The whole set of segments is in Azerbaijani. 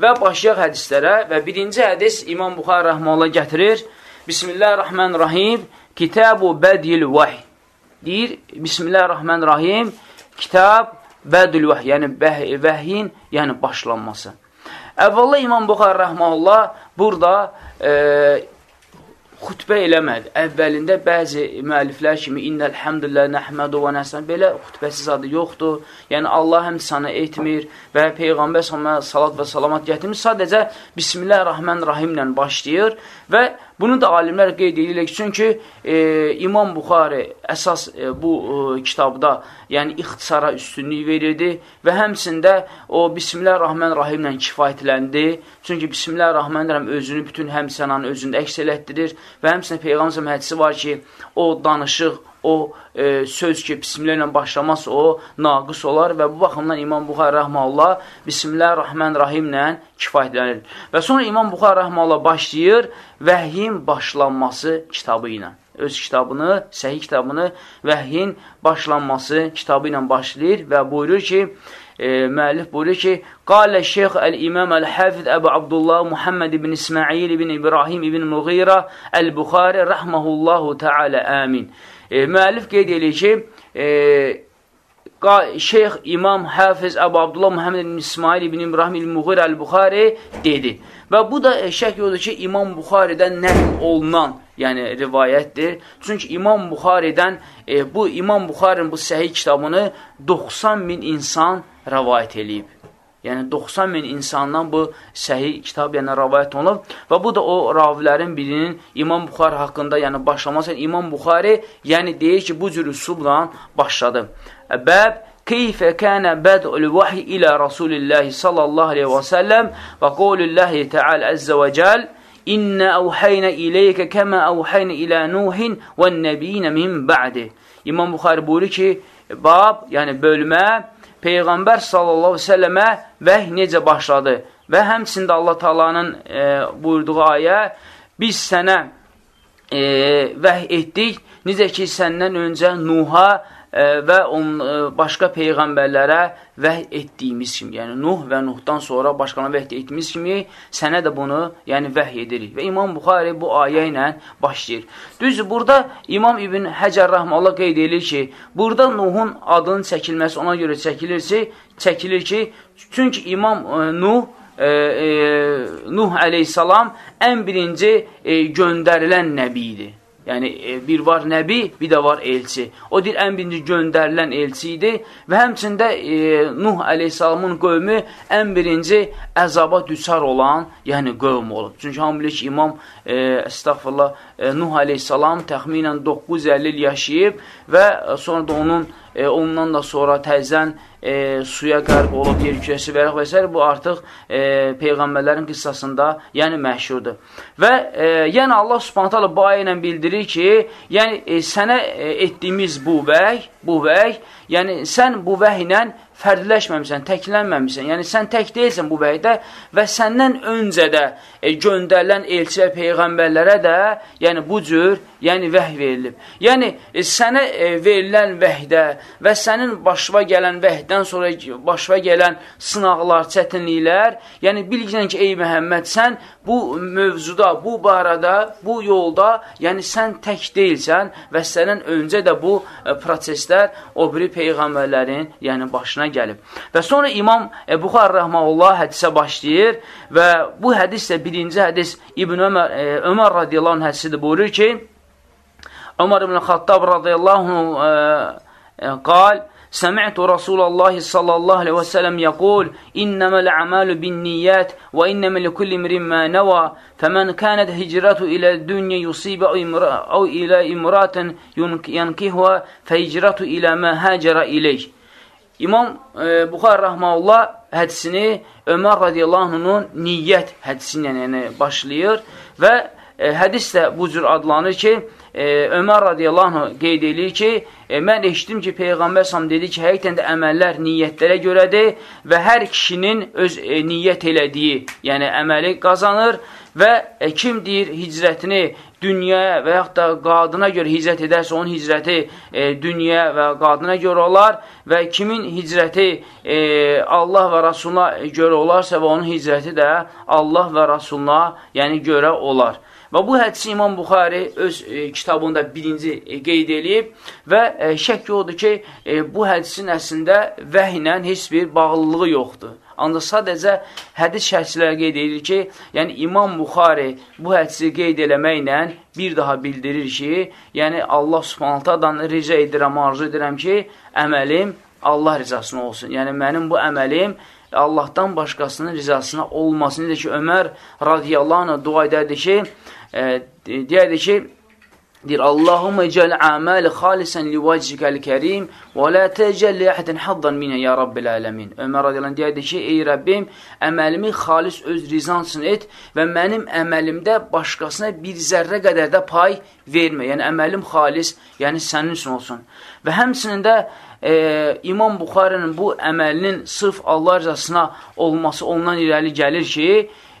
və başlayaq hədislərə və birinci hədis İmam Buxar Rəhməullah gətirir. Bismillahirrahmanirrahim. Kitabu Bədil Vəhy. Deyir, Bismillahirrahmanirrahim. Kitab Bədil Vəhy, yəni vəhyin, yəni başlanması. Əvvəlla İmam Buxar Rəhməullah burada e, xütbə eləmədi. Əvvəlində bəzi müəlliflər kimi innəlhəmdülillah nəhmədu və nəsən belə xütbəsiz adı yoxdur. Yəni Allah həm sana etmir və Peyğəmbər sana salat və salamat gətirmir. Sadəcə Bismillahirrahmanirrahim ilə başlayır və Bunu da alimlər qeyd edirlər ki, çünki e, İmam Buxari əsas e, bu e, kitabda, yəni ixtisara üstünlük verirdi və həmsində o Bismillahirrahmanirrahim ilə kifayətləndi. Çünki Bismillahirrahmanirrahim özünü bütün həmsənanın özündə əks elətdirir və həmsində Peyğəmbər hədisi var ki, o danışıq o e, söz ki, bismillah ilə başlamaz, o naqıs olar və bu baxımdan İmam Buxar Rəhmallah Bismillahirrahmanirrahim ilə kifayətlənir. Və sonra İmam Buxar Rəhmallah başlayır vəhyin başlanması kitabı ilə. Öz kitabını, səhih kitabını vəhyin başlanması kitabı ilə başlayır və buyurur ki, e, müəllif buyurur ki, Qalə şeyx əl-imam əl-hafiz Əbu Abdullah Muhammed ibn İsmail ibn İbrahim ibn Muğira əl-Buxari rəhməhullahu teala amin. E, müəllif qeyd edir ki, e, Şeyx İmam Hafiz Əbu Abdullah Muhammed ibn İsmail ibn İbrahim il-Muğir əl-Buxari dedi. Və bu da e, şək yoxdur ki, İmam Buxaridən nəql olunan, yəni rivayətdir. Çünki İmam Buxaridən, e, bu İmam Buxarinin bu səhih kitabını 90 min insan rəvayət eləyib. Yəni 90 min insandan bu səhih kitab yəni rəvayət olunub və bu da o ravilərin birinin İmam Buxari haqqında yəni başlaması. İmam Buxari yəni deyir ki, bu cür üslubla başladı. Bəb keyfə kənə bəd'ul vəhy ilə Rasulillahi sallallahu aleyhi və səlləm və qolullahi təala əzzə və cəl İnnə əvhəynə iləykə kəmə əvhəynə ilə Nuhin və nəbiyinə min bə'di. İmam Buxari buyurur ki, bab, yəni bölmə, Peyğəmbər sallallahu səlləmə vəh necə başladı? Və həmçində Allah Taalanın e, buyurduğu ayə biz sənə e, vəh etdik, necə ki səndən öncə Nuha və on, başqa peyğəmbərlərə vəh etdiyimiz kimi, yəni Nuh və Nuhdan sonra başqana vəh etdiyimiz kimi sənə də bunu yəni vəh edirik. Və İmam Buxari bu ayə ilə başlayır. Düzdür, burada İmam İbn Həcər Rəhmallah qeyd edir ki, burada Nuhun adının çəkilməsi ona görə çəkilir ki, çəkilir ki, çünki İmam e, Nuh e, e, Nuh əleyhissalam ən birinci e, göndərilən nəbi idi. Yəni, e, bir var nəbi, bir də var elçi. O deyir, ən birinci göndərilən elçi idi və həmçində e, Nuh əleyhissalamın qövmü ən birinci əzaba düçar olan, yəni qövm olub. Çünki ki, imam, e, əstəğfurullah, e, Nuh əleyhissalam təxminən 950 il yaşayıb və sonra da onun e, ondan da sonra təzən e, suya qərb olub, yer kürəsi və və s. Bu artıq e, Peyğəmbərlərin qıssasında yəni məşhurdur. Və e, yəni Allah subhanət hala bu ayə ilə bildirir ki, yəni e, sənə e, etdiyimiz bu vəh, bu vəh, yəni sən bu vəh ilə fərdləşməmisən, təklənməmisən. Yəni, sən tək deyilsən bu vəhdə və səndən öncə də e, göndərilən elçi və peyğəmbərlərə də yəni, bu cür yəni, vəh verilib. Yəni, e, sənə e, verilən vəhdə və sənin başva gələn vəhdən sonra başva gələn sınaqlar, çətinliklər, yəni, bilgən ki, ey Məhəmməd, sən bu mövzuda, bu barada, bu yolda, yəni, sən tək deyilsən və səndən öncə də bu e, proseslər o biri peyğəmbərlərin yəni, başına gəlib. Və sonra İmam e, Buxar Rəhməlullah hədisə başlayır və bu hədis də birinci hədis İbn Ömər, e, Ömər radiyallahu anh hədisidir buyurur ki, Ömər ibn Xattab radiyallahu anh e, e, qal, سمعت رسول الله صلى الله عليه وسلم يقول إنما الأعمال بالنيات وإنما لكل امرئ ما نوى فمن كانت هجرته إلى الدنيا يصيب أو إلى امرأة ينكهها فهجرته إلى ما هاجر إليه İmam e, Buxar Rəhmaullah hədisini Ömər radiyallahu niyyət hədisini yəni, başlayır və e, hədis də bu cür adlanır ki, e, Ömər radiyallahu qeyd edir ki, e, mən eşitdim ki, Peyğəmbər sam dedi ki, həqiqətən də əməllər niyyətlərə görədir və hər kişinin öz e, niyyət elədiyi, yəni əməli qazanır Və e, kim deyir hicrətini dünyaya və yaxud da qadına görə hicrət edərsə, onun hicrəti e, dünyaya və qadına görə olar və kimin hicrəti e, Allah və Rasuluna görə olarsa və onun hicrəti də Allah və Rasuluna yəni görə olar. Və bu hədisi İmam Buxari öz e, kitabında birinci e, qeyd edib və e, şək odur ki, e, bu hədisin əslində vəhlə heç bir bağlılığı yoxdur. Ancaq sadəcə hədis şərhçiləri qeyd edir ki, yəni İmam Buxari bu hədisi qeyd eləməklə bir daha bildirir ki, yəni Allah subhanaltadan ricə edirəm, arzu edirəm ki, əməlim Allah rizasına olsun. Yəni mənim bu əməlim Allahdan başqasının rizasına olmasın. Necə ki, Ömər radiyallahu anh dua edərdi ki, e, deyərdi ki, deyir Allahumma ecəl amali xalisən li vəcikəl kərim və la təcəl li əhədin haddan minə ya Rabbil aləmin. Ömər radiyallahu deyərdi ki, ey Rəbbim, əməlimi xalis öz rizansın et və mənim əməlimdə başqasına bir zərrə qədər də pay vermə. Yəni, əməlim xalis, yəni sənin üçün olsun. Və həmçinin də e, İmam Buxarinin bu əməlinin sırf Allah rızasına olması ondan irəli gəlir ki,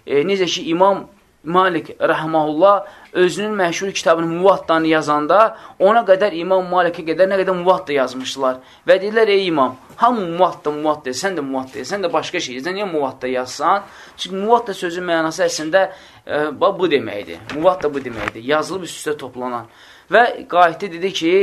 e, necə ki, İmam Malik rəhməhullah özünün məşhur kitabını Muvattanı yazanda ona qədər İmam Malikə qədər nə qədər Muvatta yazmışdılar. Və deyirlər, ey imam, hamı Muvatta, Muvatta, sən də Muvatta, sən də başqa şey, sən niyə Muvatta yazsan? Çünki Muvatta sözün mənası əslində e, bu deməkdir. Muvatta bu deməkdir. Yazılıb üst-üstə toplanan. Və qayətdə dedi ki,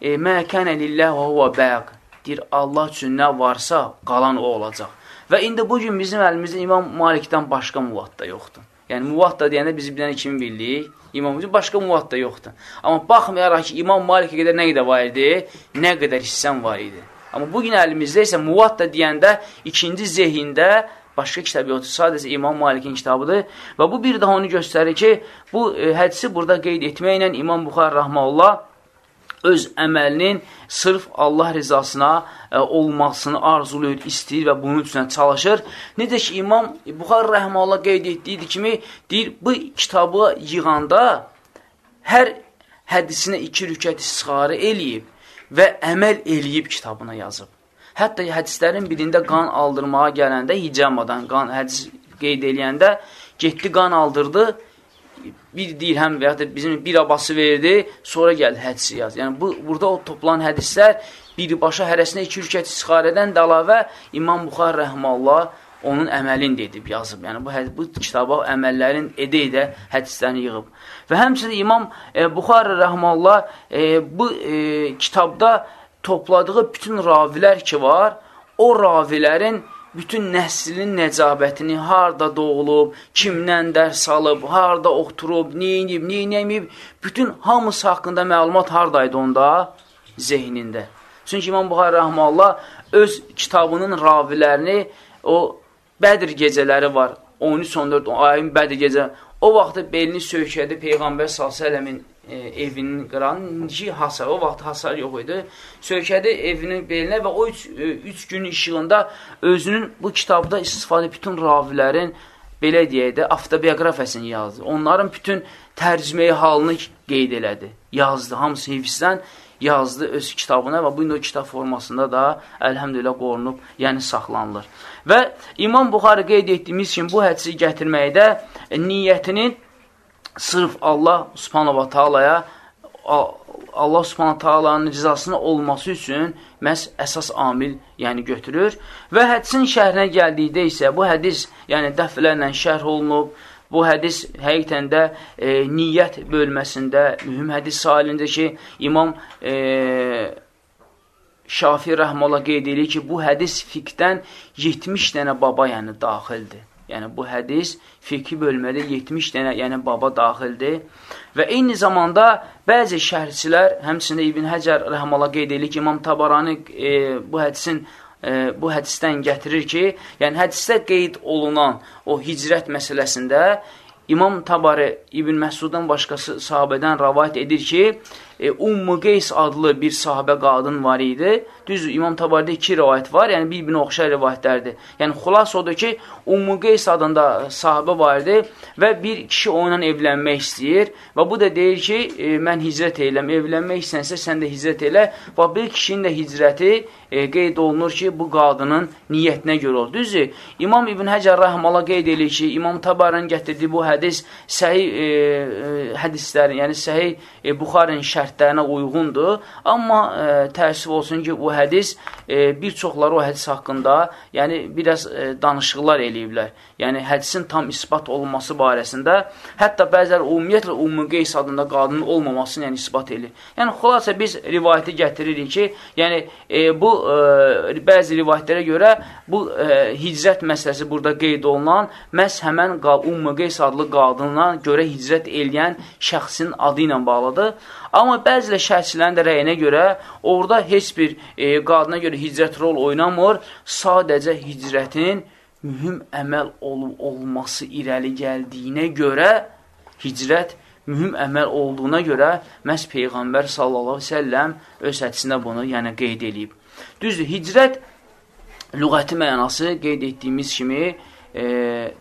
e, Mə kənə lilləh və huvə bəq. Deyir, Allah üçün nə varsa, qalan o olacaq. Və indi bugün bizim əlimizdə İmam Malikdən başqa Muvatta yoxdur. Yəni, muvatta deyəndə biz bir dənə kimi bildik. İmam üçün başqa muvatta yoxdur. Amma baxmayaraq ki, İmam Malikə qədər nə qədər var idi, nə qədər hissən var idi. Amma bugün əlimizdə isə muvatta deyəndə ikinci zehində başqa kitab yoxdur. Sadəcə İmam Malikin kitabıdır. Və bu bir daha onu göstərir ki, bu e, hədisi burada qeyd etməklə İmam Buxar Rahmanullah öz əməlinin sırf Allah rizasına ə, e, olmasını arzuluyur, istəyir və bunun üçün çalışır. Necə ki, İmam Buxar Rəhmallah qeyd etdiyi kimi, deyir, bu kitabı yığanda hər hədisinə iki rükət isxarı eləyib və əməl eləyib kitabına yazıb. Hətta hədislərin birində qan aldırmağa gələndə hicamadan qan hədis qeyd eləyəndə getdi qan aldırdı bir dirhəm və ya da bizim bir abası verdi, sonra gəldi hədisi yaz. Yəni, bu, burada o toplanan hədislər birbaşa hərəsinə iki rükət isxarədən də əlavə İmam Buxar Rəhmallah onun əməlini edib, yazıb. Yəni, bu, bu kitaba əməllərin edə-edə hədislərini yığıb. Və həmçinin İmam e, Buxar Rəhmallah e, bu e, kitabda topladığı bütün ravilər ki var, o ravilərin bütün nəslinin nəcabətini, harada doğulub, kimdən dərs alıb, harada oturub, neyinib, neynəmib, bütün hamısı haqqında məlumat haradaydı onda? Zehnində. Çünki İmam Buxarə Rəhmallah öz kitabının ravilərini, o Bədir gecələri var, 13-14 ayın Bədir gecə, o vaxtı belini söykədi Peyğəmbər s.ə.v-in e, evinin qıranı, ki, hasar, o vaxt hasar yox idi. Söykədi evinin belinə və o üç, e, üç gün işığında özünün bu kitabda istifadə bütün ravilərin belə deyək də, avtobiyografiyasını yazdı. Onların bütün tərcüməyi halını qeyd elədi, yazdı. Hamısı hifzdən yazdı öz kitabına və bu indi o kitab formasında da əlhəmdülə qorunub, yəni saxlanılır. Və İmam Buxarı qeyd etdiyimiz kimi bu hədisi gətirməkdə e, niyyətinin sırf Allah subhanahu wa ta'alaya Allah subhanahu ta'alanın rizasına olması üçün məhz əsas amil yəni götürür. Və hədisin şərhinə gəldikdə isə bu hədis yəni dəfələrlə şərh olunub. Bu hədis həqiqətən də e, niyyət bölməsində mühüm hədis salində ki, İmam e, Şafi Rəhmələ qeyd edir ki, bu hədis fiqdən 70 dənə baba yəni daxildir. Yəni, bu hədis fiqhi bölmədə 70 dənə, yəni baba daxildir. Və eyni zamanda bəzi şərhçilər, həmçində İbn Həcər rəhmələ qeyd edir ki, İmam Tabarani e, bu hədisin e, bu hədisdən gətirir ki, yəni hədisdə qeyd olunan o hicrət məsələsində İmam Tabari İbn Məsuddan başqası sahabədən rəvayət edir ki, e, Ummu Qeys adlı bir sahabə qadın var idi. Düzdür, İmam Tabaridə iki rivayət var, yəni bir-birinə oxşar rivayətlərdir. Yəni, xulas odur ki, Ummu Qeys adında sahabə var idi və bir kişi onunla evlənmək istəyir və bu da deyir ki, e, mən hicrət eyləm, evlənmək istənsə sən də hicrət elə və bir kişinin də hicrəti e, qeyd olunur ki, bu qadının niyyətinə görə olur. Düzdür, İmam İbn Həcər Rəhmala qeyd edir ki, İmam Tabarın gətirdiyi bu hədis səhi e, e, hədislərin, yəni səhi e, Buxarın şərtlərinə uyğundur. Amma e, təəssüf olsun ki, bu hədis e, bir çoxları o hədis haqqında yəni biraz e, danışıqlar eləyiblər. Yəni hədisin tam isbat olunması barəsində hətta bəzilər ümumiyyətlə Ummu Qeys adında qadının olmamasını yəni isbat edir. Yəni xülasə biz rivayəti gətiririk ki, yəni e, bu e, bəzi rivayətlərə görə bu e, hicrət məsələsi burada qeyd olunan məhz həmən Ummu Qeys adlı qadına görə hicrət eləyən şəxsin adı ilə bağlıdır. Amma bəzilə şərhçilərin də rəyinə görə orada heç bir e, qadına görə hicrət rol oynamır. Sadəcə hicrətin mühüm əməl olub olması irəli gəldiyinə görə hicrət mühüm əməl olduğuna görə məhz Peyğəmbər sallallahu əleyhi və səlləm öz hədisində bunu yəni qeyd eləyib. Düzdür, hicrət lüğəti mənası qeyd etdiyimiz kimi e,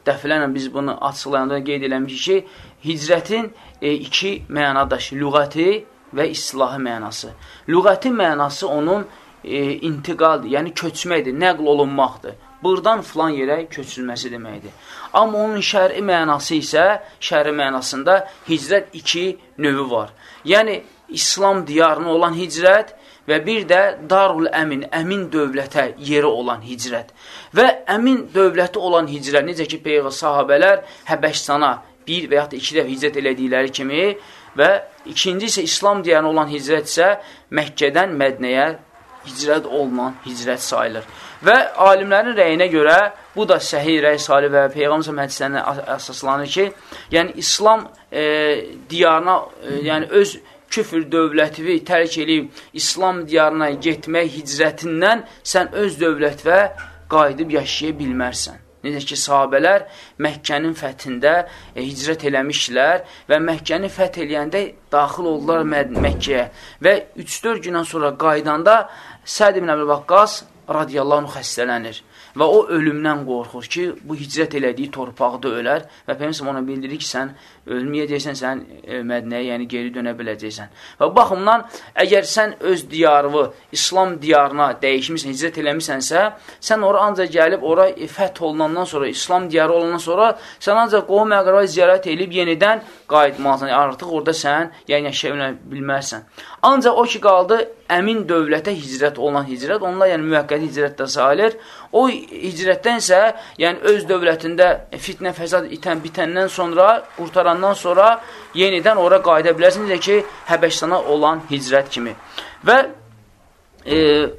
dəfələrlə biz bunu açıqlayanda qeyd eləmişik ki, hicrətin e, iki mənadaşı, lüğəti və islahi mənası. Lüğəti mənası onun e, intiqaldır, yəni köçməkdir, nəql olunmaqdır. Buradan filan yerə köçülməsi deməkdir. Amma onun şəri mənası isə, şəri mənasında hicrət iki növü var. Yəni, İslam diyarına olan hicrət və bir də Darul Əmin, əmin dövlətə yeri olan hicrət. Və əmin dövləti olan hicrət, necə ki, Peyğə sahabələr Həbəşstana bir və yaxud da iki dəfə hicrət elədikləri kimi və ikinci isə İslam diyarına olan hicrət isə Məkkədən Mədnəyə hicrət olunan hicrət sayılır. Və alimlərin rəyinə görə bu da səhih rəy salih və Peyğəmbər hədislərinə əsaslanır ki, yəni İslam e, diyarına, e, yəni öz küfür dövlətivi tərk edib İslam diyarına getmək hicrətindən sən öz dövlətvə qayıdıb yaşaya bilmərsən. Necə ki, sahabələr Məkkənin fəthində e, hicrət eləmişlər və Məkkəni fəth eləyəndə daxil oldular Məkkəyə və 3-4 gündən sonra qaydanda Səd ibn Əbil Vaqqas radiyallahu anh xəstələnir və o ölümdən qorxur ki, bu hicrət elədiyi torpaqda ölər və Peygəmbər ona bildirir ki, sən ölməyəcəksən, sən e, Mədinəyə, yəni geri dönə biləcəksən. Və baxımdan, əgər sən öz diyarını İslam diyarına dəyişmirsən, hicrət eləmisənsə, sən ora ancaq gəlib, ora fəth olunandan sonra, İslam diyarı olandan sonra, sən ancaq qovum əqrava ziyarət edib yenidən qayıtmalısan. Yəni, artıq orada sən yəni, yaşaya bilmərsən. Ancaq o ki, qaldı əmin dövlətə hicrət olan hicrət, onlar yəni müvəqqəti hicrət də sayılır. O hicrətdən isə, yəni öz dövlətində fitnə, fəsad itən, bitəndən sonra, qurtarandan sonra yenidən ora qayıda bilərsin, necə ki, Həbəşstana olan hicrət kimi. Və e,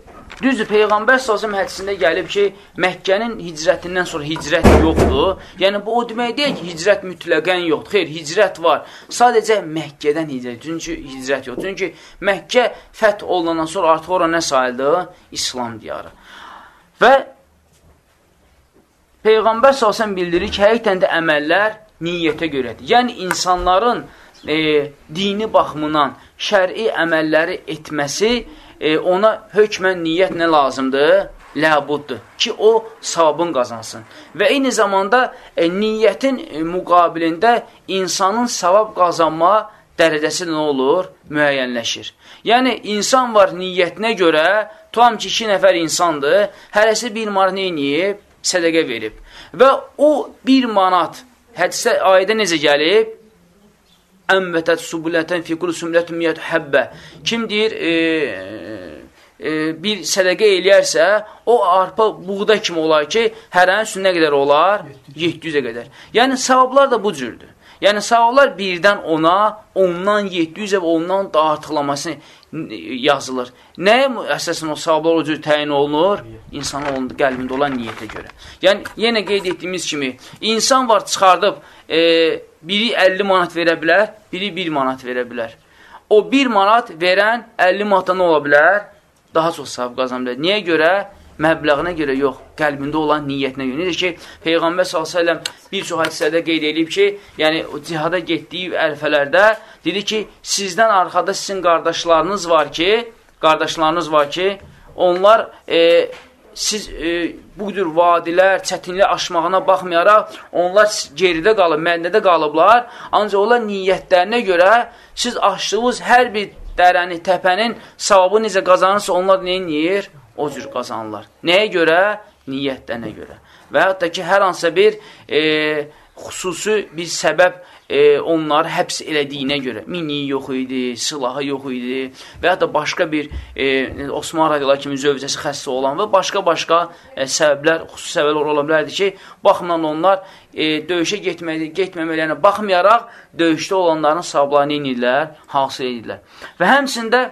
Düzdür, Peyğəmbər s.ə.v hədisində gəlib ki, Məkkənin hicrətindən sonra hicrət yoxdur. Yəni, bu o demək deyil ki, hicrət mütləqən yoxdur. Xeyr, hicrət var. Sadəcə Məkkədən hicrət. Çünki hicrət yox. Çünki Məkkə fəth olunandan sonra artıq ora nə sayıldı? İslam diyarı. Və Peyğəmbər s.ə.v bildirir ki, həqiqətən də əməllər niyyətə görədir. Yəni, insanların e, dini baxımından şəri əməlləri etməsi e, ona hökmən niyyət nə lazımdır? Ləbuddur ki, o savabın qazansın. Və eyni zamanda e, niyyətin e, müqabilində insanın savab qazanma dərəcəsi nə olur? Müəyyənləşir. Yəni, insan var niyyətinə görə, tutam ki, iki nəfər insandır, hərəsi bir manat neyniyib? Sədəqə verib. Və o bir manat, hədisə ayədə necə gəlib? Ənvətət subulətən fiqul sümlətün miyyət həbbə. Kim deyir, e, e, bir sədəqə eləyərsə, o arpa buğda kimi olar ki, hərənin üstünə qədər olar? 700-ə qədər. Yəni, savablar da bu cürdür. Yəni, savablar birdən ona, ondan 700-ə və ondan da artıqlamasını yazılır. Nəyə əsasən o savablar o cür təyin olunur? İnsanın qəlbində olan niyyətə görə. Yəni, yenə qeyd etdiyimiz kimi, insan var çıxardıb, e, biri 50 manat verə bilər, biri 1 manat verə bilər. O 1 manat verən 50 manata nə ola bilər? Daha çox savab qazana bilər. Niyə görə? Məbləğinə görə yox, qəlbində olan niyyətinə görə. Necə ki, Peyğəmbər s.ə.v bir çox hədislərdə qeyd edib ki, yəni cihada getdiyi ərfələrdə dedi ki, sizdən arxada sizin qardaşlarınız var ki, qardaşlarınız var ki, onlar e, siz e, bu cür vadilər, çətinlik aşmağına baxmayaraq, onlar geridə qalıb, məndədə qalıblar. Ancaq onlar niyyətlərinə görə siz aşdığınız hər bir dərəni, təpənin savabı necə qazanırsa, onlar neyin yiyir? O cür qazanırlar. Nəyə görə? Niyyətlərinə görə. Və hətta ki, hər hansısa bir e, xüsusi bir səbəb e, onları həbs elədiyinə görə mini yox idi, silahı yox idi və hətta başqa bir e, Osman radiyallahu kimi zövcəsi xəstə olan və başqa-başqa e, səbəblər, xüsusi səbəblər ola bilərdi ki, baxımdan onlar e, döyüşə getməmələrinə baxmayaraq döyüşdə olanların savablarını edirlər, hasil edirlər. Və həmçində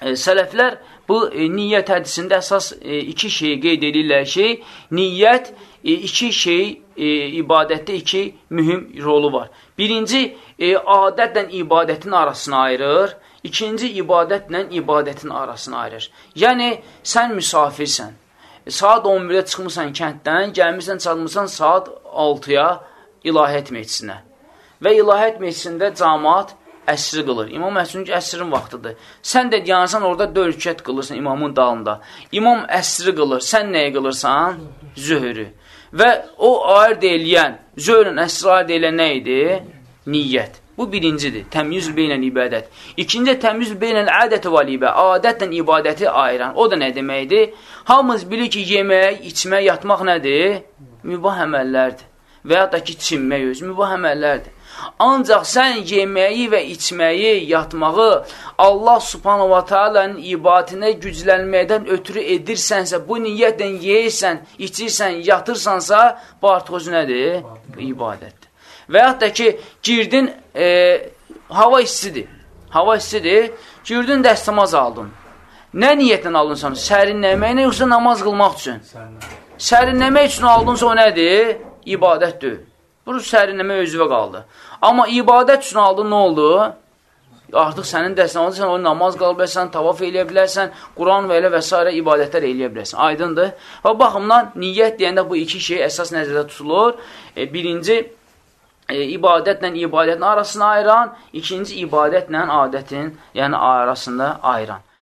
e, sələflər bu e, niyyət hədisində əsas e, iki şeyi qeyd edirlər ki, niyyət e, iki şey e, ibadətdə iki mühüm rolu var. Birinci, e, adətlə ibadətin arasını ayırır. İkinci, ibadətlə ibadətin arasını ayırır. Yəni, sən müsafirsən. Saat 11-də çıxmısan kənddən, gəlmirsən, çalmısan saat 6-ya ilahət meclisinə. Və ilahət meclisində camaat əsri qılır. İmam əsrin ki, əsrin vaxtıdır. Sən də yansan orada dörkət qılırsan imamın dalında. İmam əsri qılır. Sən nəyə qılırsan? Zöhrü. Və o ayır deyilən, zöhrün əsri ayır deyilən nə idi? Niyyət. Bu birincidir. Təmyiz beynən ibadət. İkinci təmyiz beynən ədəti və libə. Adətlə ibadəti ayıran. O da nə deməkdir? Hamımız bilir ki, yemək, içmək, yatmaq nədir? Mübah əməllərdir. Və ya da ki, çinmək öz mübah əməllərdir. Ancaq sən yeməyi və içməyi, yatmağı Allah subhanahu wa ta'alanın ibadətinə güclənməkdən ötürü edirsənsə, bu niyyətlə yeyirsən, içirsən, yatırsansa, bu artıq öz nədir? İbadətdir. Və yaxud da ki, girdin, e, hava istidir. Hava istidir, girdin dəstəmaz aldın. Nə niyyətlə aldınsan? Sərinləməklə, yoxsa namaz qılmaq üçün? Sərinləmək üçün aldınsa o nədir? İbadət deyil. Bu sərinləmə özüvə qaldı. Amma ibadət üçün aldın, nə oldu? Artıq sənin dəstən oldu, sən o namaz qala bilərsən, tavaf eləyə bilərsən, Quran və elə və s. ibadətlər eləyə bilərsən. Aydındır. Və baxımdan niyyət deyəndə bu iki şey əsas nəzərdə tutulur. E, birinci, e, ibadətlə ibadətin arasını ayıran, ikinci ibadətlə adətin, yəni arasında ayıran.